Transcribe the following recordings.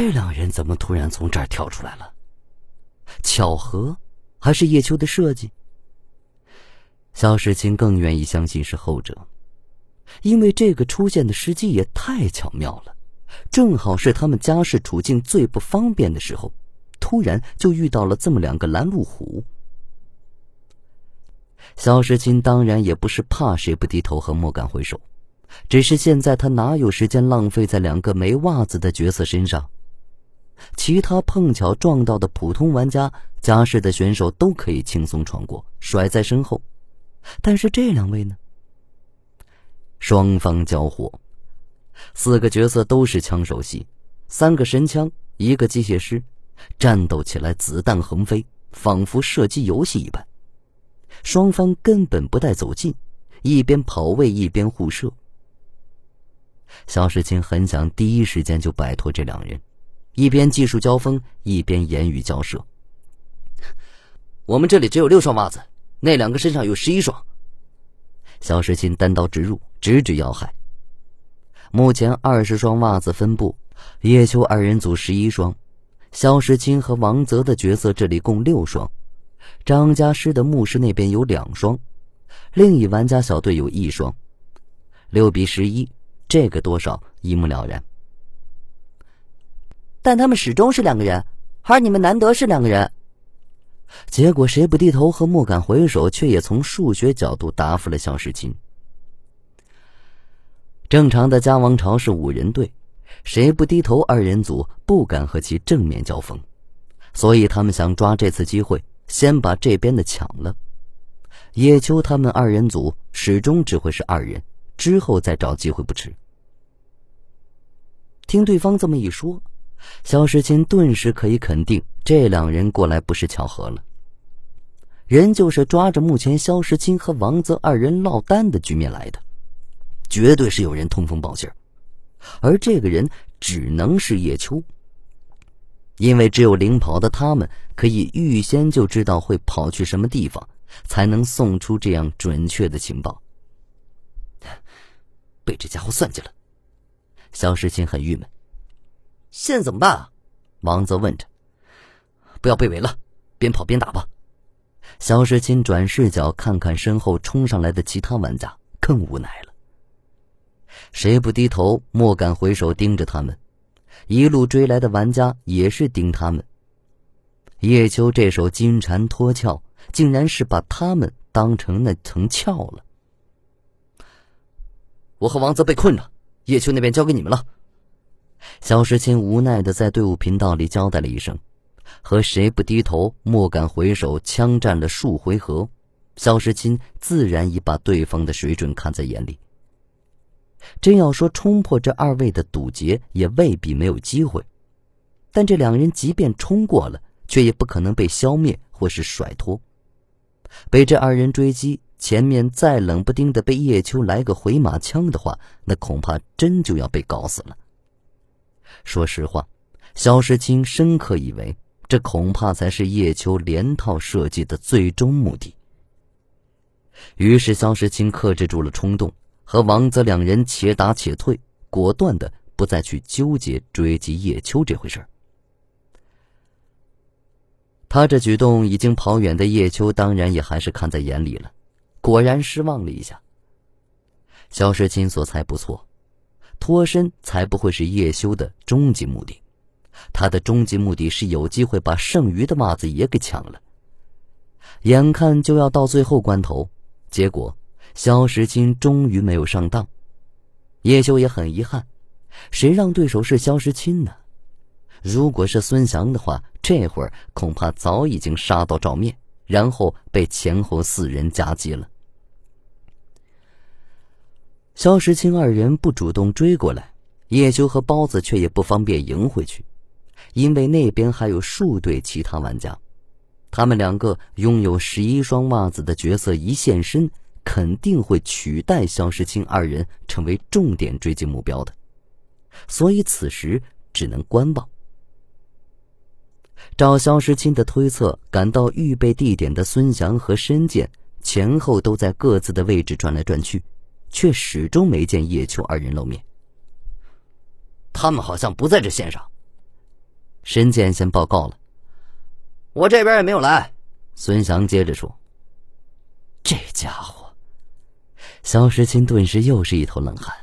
这两人怎么突然从这儿跳出来了？巧合，还是叶秋的设计？肖时清更愿意相信是后者，因为这个出现的时机也太巧妙了，正好是他们家世处境最不方便的时候，突然就遇到了这么两个拦路虎。肖时清当然也不是怕谁不低头和莫敢回首，只是现在他哪有时间浪费在两个没袜子的角色身上？其他碰巧撞到的普通玩家、家世的选手都可以轻松闯过，甩在身后。但是这两位呢？双方交火，四个角色都是枪手系，三个神枪，一个机械师，战斗起来子弹横飞，仿佛射击游戏一般。双方根本不带走近，一边跑位一边互射。肖世清很想第一时间就摆脱这两人，一边技术交锋，一边言语交涉。我们这里只有六双袜子。那两个身上有十一双。肖时钦单刀直入，直指要害。目前二十双袜子分布，叶秋二人组十一双，肖时钦和王泽的角色这里共六双，张家师的牧师那边有两双，另一玩家小队有一双，六比十一，这个多少一目了然。但他们始终是两个人，而你们难得是两个人。结果谁不低头和莫敢回首，却也从数学角度答复了肖时钦。正常的家王朝是五人队，谁不低头二人组不敢和其正面交锋，所以他们想抓这次机会，先把这边的抢了。叶秋他们二人组始终只会是二人，之后再找机会不迟。听对方这么一说。肖时钦顿时可以肯定，这两人过来不是巧合了。人就是抓着目前肖时钦和王泽二人落单的局面来的，绝对是有人通风报信。而这个人只能是叶秋，因为只有领跑的他们可以预先就知道会跑去什么地方，才能送出这样准确的情报。被这家伙算计了，肖时钦很郁闷。现在怎么办啊？王泽问着。不要被围了，边跑边打吧。肖时钦转视角看看身后冲上来的其他玩家，更无奈了。谁不低头，莫敢回首盯着他们。一路追来的玩家也是盯他们。叶秋这手金蝉脱壳，竟然是把他们当成那层壳了。我和王泽被困了，叶秋那边交给你们了。肖时钦无奈的在队伍频道里交代了一声，和谁不低头，莫敢回首，枪战了数回合，肖时钦自然已把对方的水准看在眼里。真要说冲破这二位的堵截，也未必没有机会，但这两人即便冲过了，却也不可能被消灭或是甩脱。被这二人追击，前面再冷不丁的被叶秋来个回马枪的话，那恐怕真就要被搞死了。说实话，肖时钦深刻以为，这恐怕才是叶秋连套设计的最终目的。于是，肖时钦克制住了冲动，和王泽两人且打且退，果断的不再去纠结追击叶秋这回事他这举动已经跑远的叶秋，当然也还是看在眼里了，果然失望了一下。肖时钦所猜不错。脱身才不会是叶修的终极目的，他的终极目的是有机会把剩余的袜子也给抢了。眼看就要到最后关头，结果肖时钦终于没有上当，叶修也很遗憾，谁让对手是肖时钦呢？如果是孙翔的话，这会儿恐怕早已经杀到照面，然后被前后四人夹击了。肖时钦二人不主动追过来，叶修和包子却也不方便迎回去，因为那边还有数队其他玩家，他们两个拥有十一双袜子的角色一现身，肯定会取代肖时钦二人成为重点追击目标的，所以此时只能观望。照肖时钦的推测，赶到预备地点的孙翔和申健前后都在各自的位置转来转去。却始终没见叶秋二人露面。他们好像不在这线上。申健先报告了。我这边也没有来。孙翔接着说：“这家伙。”肖时钦顿时又是一头冷汗，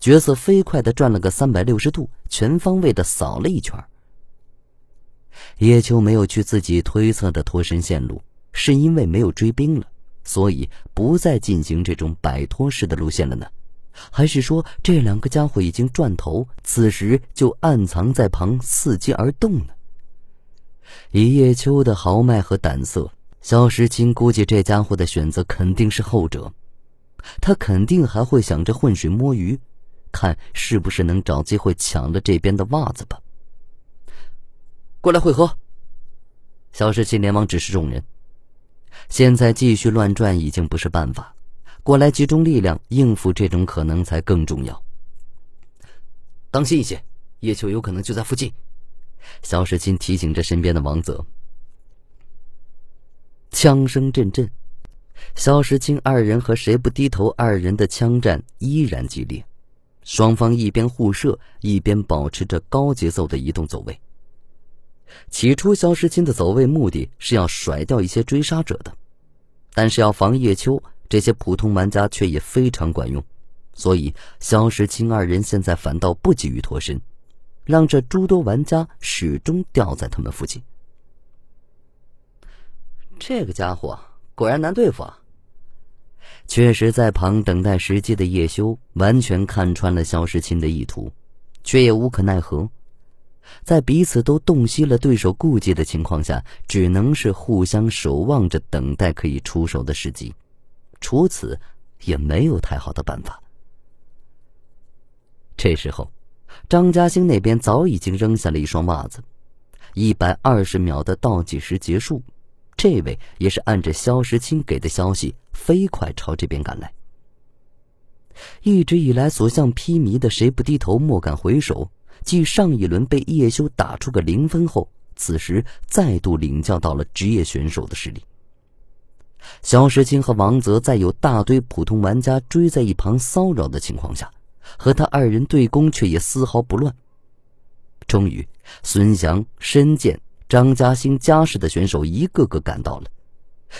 角色飞快的转了个三百六十度，全方位的扫了一圈。叶秋没有去自己推测的脱身线路，是因为没有追兵了，所以不再进行这种摆脱式的路线了呢？还是说这两个家伙已经转头，此时就暗藏在旁，伺机而动呢？以叶秋的豪迈和胆色，肖时钦估计这家伙的选择肯定是后者，他肯定还会想着浑水摸鱼，看是不是能找机会抢了这边的袜子吧。过来会合。肖时钦连忙指示众人，现在继续乱转已经不是办法，过来集中力量应付这种可能才更重要。当心一些，叶秋有可能就在附近。肖时钦提醒着身边的王泽。枪声阵阵，肖时钦二人和谁不低头二人的枪战依然激烈，双方一边互射，一边保持着高节奏的移动走位。起初，肖时钦的走位目的是要甩掉一些追杀者的，但是要防叶秋这些普通玩家却也非常管用，所以肖时钦二人现在反倒不急于脱身。让这诸多玩家始终吊在他们附近。这个家伙果然难对付啊！确实，在旁等待时机的叶修完全看穿了肖时钦的意图，却也无可奈何。在彼此都洞悉了对手顾忌的情况下，只能是互相守望着，等待可以出手的时机。除此，也没有太好的办法。这时候。张嘉兴那边早已经扔下了一双袜子，一百二十秒的倒计时结束，这位也是按着肖时钦给的消息，飞快朝这边赶来。一直以来所向披靡的谁不低头莫敢回首，继上一轮被叶修打出个零分后，此时再度领教到了职业选手的实力。肖时钦和王泽在有大堆普通玩家追在一旁骚扰的情况下。和他二人对攻，却也丝毫不乱。终于，孙翔、申健、张嘉兴家世的选手一个个赶到了，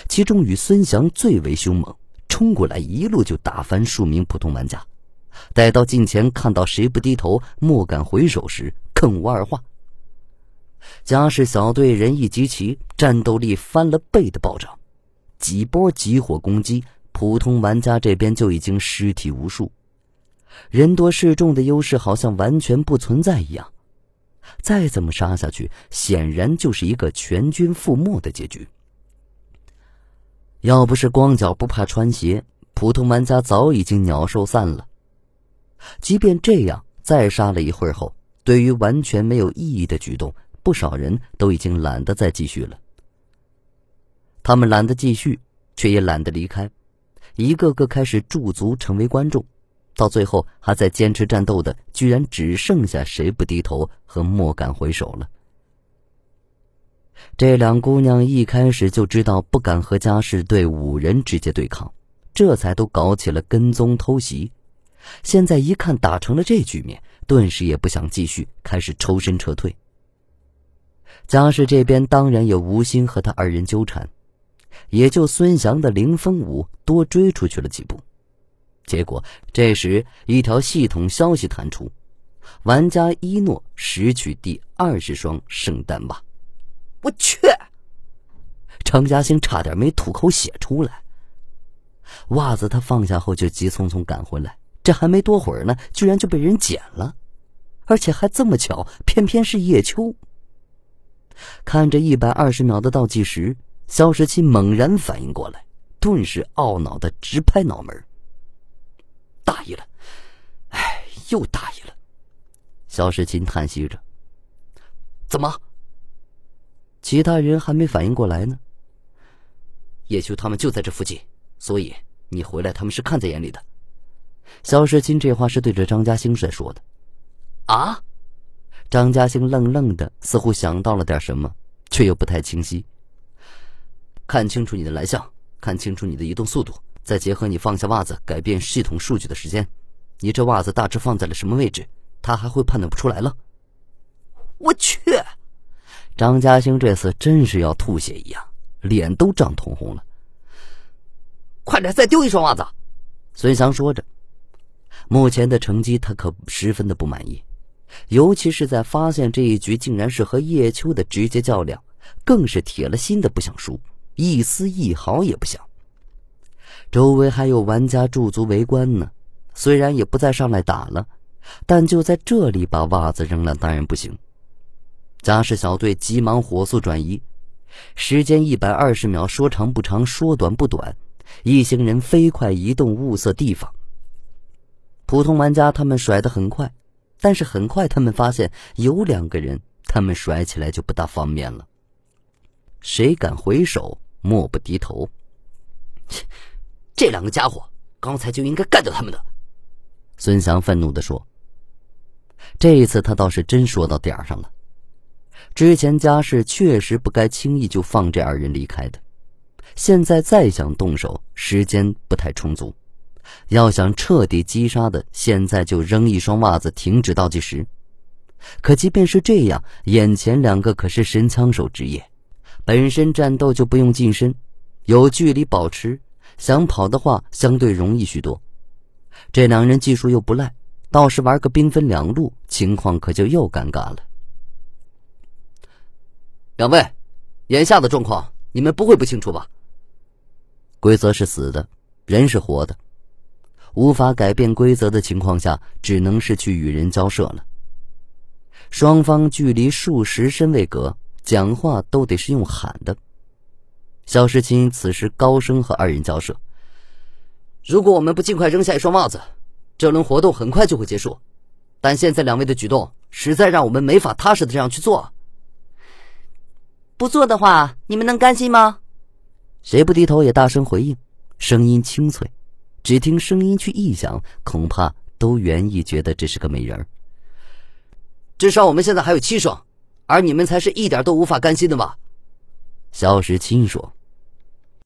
其中与孙翔最为凶猛，冲过来一路就打翻数名普通玩家。待到近前，看到谁不低头，莫敢回首时，更无二话。家世小队人一集齐，战斗力翻了倍的暴涨，几波集火攻击，普通玩家这边就已经尸体无数。人多势众的优势好像完全不存在一样，再这么杀下去，显然就是一个全军覆没的结局。要不是光脚不怕穿鞋，普通玩家早已经鸟兽散了。即便这样，再杀了一会儿后，对于完全没有意义的举动，不少人都已经懒得再继续了。他们懒得继续，却也懒得离开，一个个开始驻足，成为观众。到最后还在坚持战斗的，居然只剩下谁不低头和莫敢回首了。这两姑娘一开始就知道不敢和家世队五人直接对抗，这才都搞起了跟踪偷袭。现在一看打成了这局面，顿时也不想继续，开始抽身撤退。家世这边当然也无心和他二人纠缠，也就孙翔的凌风舞多追出去了几步。结果，这时一条系统消息弹出：玩家一诺拾取第二十双圣诞袜。我去！程嘉兴差点没吐口血出来。袜子他放下后就急匆匆赶回来，这还没多会儿呢，居然就被人捡了，而且还这么巧，偏偏是叶秋。看着一百二十秒的倒计时，肖时钦猛然反应过来，顿时懊恼的直拍脑门。大意了，哎，又大意了。肖时钦叹息着：“怎么？其他人还没反应过来呢。叶秋他们就在这附近，所以你回来，他们是看在眼里的。”肖时钦这话是对着张嘉兴在说的。啊！张嘉兴愣愣的，似乎想到了点什么，却又不太清晰。看清楚你的来向，看清楚你的移动速度。再结合你放下袜子改变系统数据的时间，你这袜子大致放在了什么位置？他还会判断不出来了。我去！张家兴这次真是要吐血一样，脸都涨通红了。快点，再丢一双袜子！孙翔说着，目前的成绩他可十分的不满意，尤其是在发现这一局竟然是和叶秋的直接较量，更是铁了心的不想输，一丝一毫也不想。周围还有玩家驻足围观呢，虽然也不再上来打了，但就在这里把袜子扔了，当然不行。家世小队急忙火速转移，时间一百二十秒，说长不长，说短不短。一行人飞快移动，物色地方。普通玩家他们甩得很快，但是很快他们发现有两个人，他们甩起来就不大方便了。谁敢回首，莫不低头。这两个家伙刚才就应该干掉他们的。孙翔愤怒地说：“这一次他倒是真说到点儿上了。之前家世确实不该轻易就放这二人离开的。”现在再想动手，时间不太充足。要想彻底击杀的，现在就扔一双袜子，停止倒计时。可即便是这样，眼前两个可是神枪手职业，本身战斗就不用近身，有距离保持，想跑的话相对容易许多。这两人技术又不赖，倒是玩个兵分两路，情况可就又尴尬了。两位，眼下的状况你们不会不清楚吧？规则是死的，人是活的，无法改变规则的情况下，只能是去与人交涉了。双方距离数十身位隔，讲话都得是用喊的。肖时钦此时高声和二人交涉：“如果我们不尽快扔下一双袜子，这轮活动很快就会结束。但现在两位的举动，实在让我们没法踏实的这样去做。不做的话，你们能甘心吗？”谁不低头也大声回应，声音清脆，只听声音去异响，恐怕都原意觉得这是个美人儿。至少我们现在还有七双，而你们才是一点都无法甘心的吧？肖时钦说。